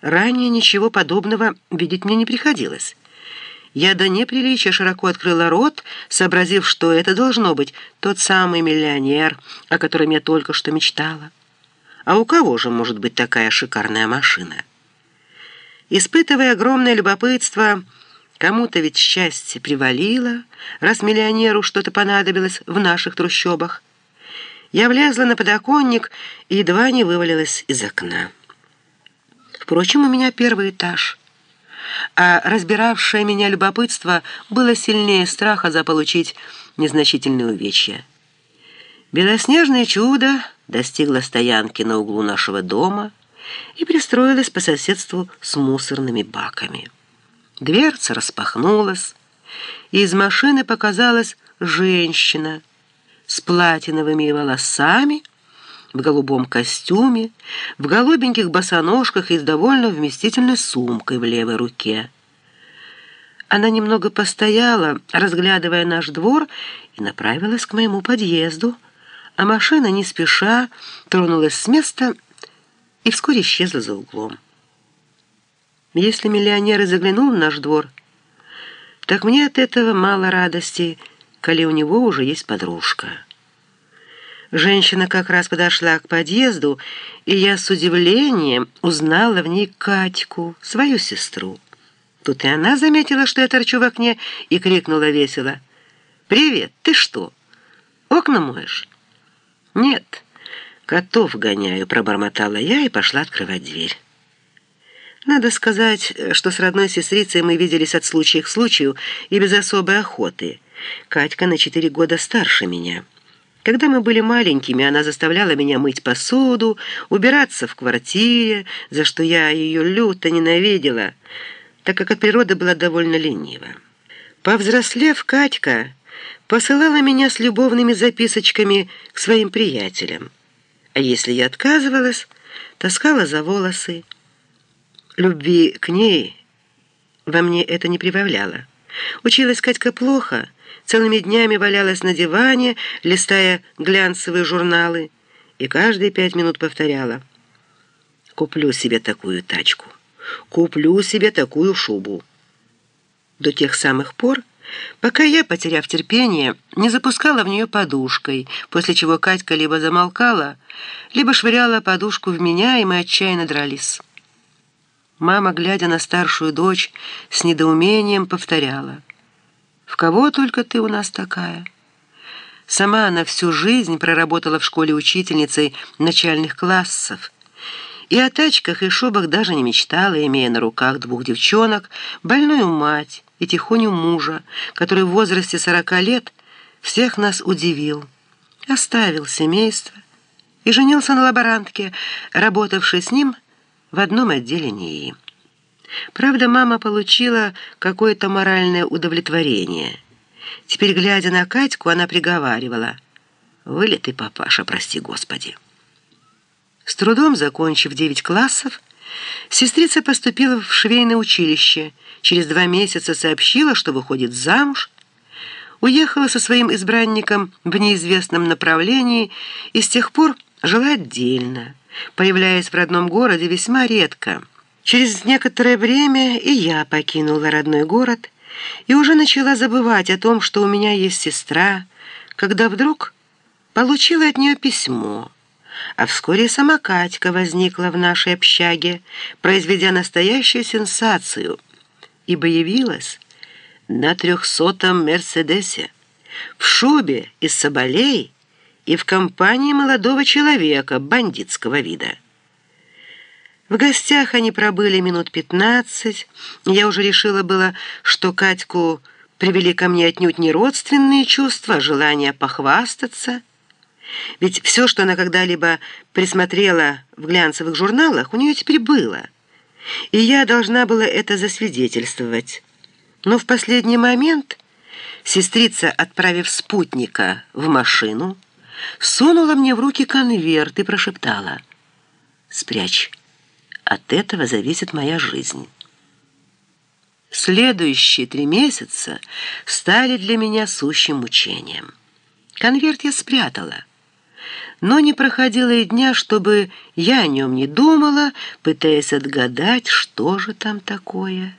Ранее ничего подобного видеть мне не приходилось. Я до неприличия широко открыла рот, сообразив, что это должно быть тот самый миллионер, о котором я только что мечтала. А у кого же может быть такая шикарная машина? Испытывая огромное любопытство, кому-то ведь счастье привалило, раз миллионеру что-то понадобилось в наших трущобах. Я влезла на подоконник и едва не вывалилась из окна. Впрочем, у меня первый этаж. А разбиравшее меня любопытство было сильнее страха заполучить незначительные увечья. Белоснежное чудо достигло стоянки на углу нашего дома и пристроилось по соседству с мусорными баками. Дверца распахнулась, и из машины показалась женщина с платиновыми волосами, в голубом костюме, в голубеньких босоножках и с довольно вместительной сумкой в левой руке. Она немного постояла, разглядывая наш двор, и направилась к моему подъезду, а машина, не спеша, тронулась с места и вскоре исчезла за углом. Если миллионер и заглянул в наш двор, так мне от этого мало радости, коли у него уже есть подружка». Женщина как раз подошла к подъезду, и я с удивлением узнала в ней Катьку, свою сестру. Тут и она заметила, что я торчу в окне, и крикнула весело. «Привет, ты что, окна моешь?» «Нет, котов гоняю», — пробормотала я и пошла открывать дверь. Надо сказать, что с родной сестрицей мы виделись от случая к случаю и без особой охоты. Катька на четыре года старше меня. Когда мы были маленькими, она заставляла меня мыть посуду, убираться в квартире, за что я ее люто ненавидела, так как от природы была довольно ленива. Повзрослев, Катька посылала меня с любовными записочками к своим приятелям. А если я отказывалась, таскала за волосы. Любви к ней во мне это не прибавляло. Училась Катька плохо, целыми днями валялась на диване, листая глянцевые журналы, и каждые пять минут повторяла «Куплю себе такую тачку, куплю себе такую шубу». До тех самых пор, пока я, потеряв терпение, не запускала в нее подушкой, после чего Катька либо замолкала, либо швыряла подушку в меня, и мы отчаянно дрались. Мама, глядя на старшую дочь, с недоумением повторяла. «В кого только ты у нас такая?» Сама она всю жизнь проработала в школе учительницей начальных классов. И о тачках и шубах даже не мечтала, имея на руках двух девчонок, больную мать и тихоню мужа, который в возрасте сорока лет всех нас удивил. Оставил семейство и женился на лаборантке, работавшей с ним – в одном отделе НИИ. Правда, мама получила какое-то моральное удовлетворение. Теперь, глядя на Катьку, она приговаривала. «Вылитый папаша, прости господи». С трудом закончив девять классов, сестрица поступила в швейное училище, через два месяца сообщила, что выходит замуж, уехала со своим избранником в неизвестном направлении и с тех пор жила отдельно появляясь в родном городе весьма редко. Через некоторое время и я покинула родной город и уже начала забывать о том, что у меня есть сестра, когда вдруг получила от нее письмо. А вскоре сама Катька возникла в нашей общаге, произведя настоящую сенсацию, ибо явилась на трехсотом «Мерседесе», в шубе из соболей, и в компании молодого человека бандитского вида. В гостях они пробыли минут пятнадцать. Я уже решила было, что Катьку привели ко мне отнюдь не родственные чувства, а желание похвастаться. Ведь все, что она когда-либо присмотрела в глянцевых журналах, у нее теперь было. И я должна была это засвидетельствовать. Но в последний момент сестрица, отправив спутника в машину, сунула мне в руки конверт и прошептала «Спрячь, от этого зависит моя жизнь». Следующие три месяца стали для меня сущим мучением. Конверт я спрятала. но не проходило и дня, чтобы я о нем не думала, пытаясь отгадать, что же там такое.